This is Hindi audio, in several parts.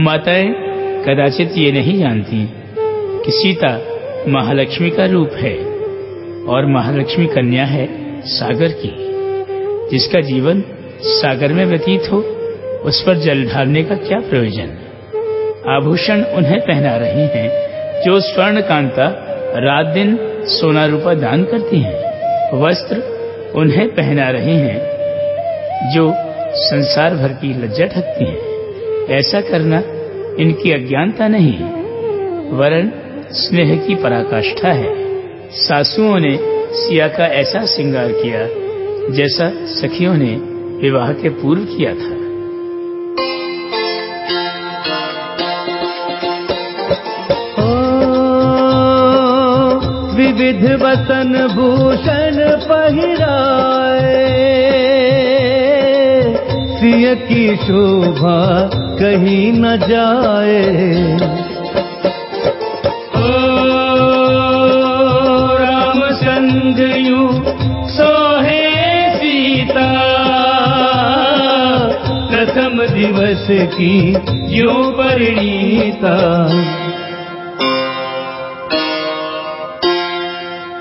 माताएँ कदाचित ये नहीं जानती कि सीता महालक्ष्मी का रूप है और महालक्ष्मी कन्या है सागर की, जिसका जीवन सागर में व्यतीत हो, उस पर जल ढालने का क्या प्रयोजन? आभूषण उन्हें पहना रही हैं, जो स्वर्ण कांता रात दिन सोना रूपा दान करती हैं। वस्त्र उन्हें पहना रहे हैं, जो संसार भर की लज्जा ढकती हैं। ऐसा करना इनकी अज्ञानता नहीं वरण स्नेह की पराकाष्ठा है। सासुओं ने सिया का ऐसा श्रृंगार किया जैसा सखियों ने विवाह के पूर्व किया था। विविध वसन भूषण पहिराए सिय की शोभा कहीं न जाए। दिवस की यो परिणीता।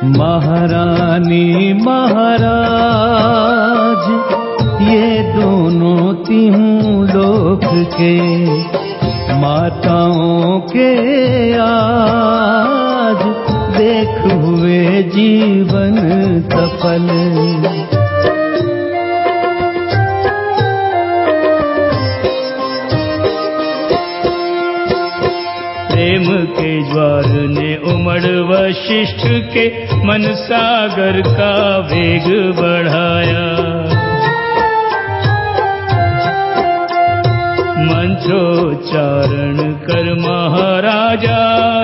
महारानी महाराज ये दोनों तीनों लोक के माताओं के आज। देख हुए जीवन सफल। प्रेम के ज्वार ने उमड़ वशिष्ठ के मन सागर का वेग बढ़ाया। मंत्रोच्चारण कर महाराजा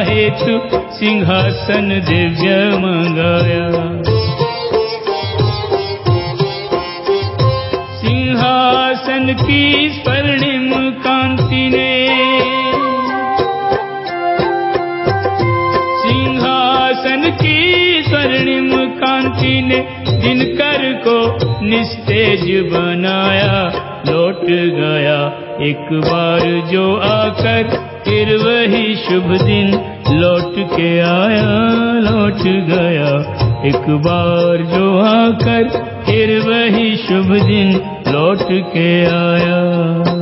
हेतु सिंहासन दिव्य मंगाया। सिंहासन की स्वर्णिम कांति ने। सिंहासन की स्वर्णिम कांति ने दिनकर को निस्तेज बनाया, लौट गया। एक बार जो आकर फिर वही शुभ दिन लौट के आया, लौट गया। एक बार जो आकर फिर वही शुभ दिन लौट के आया।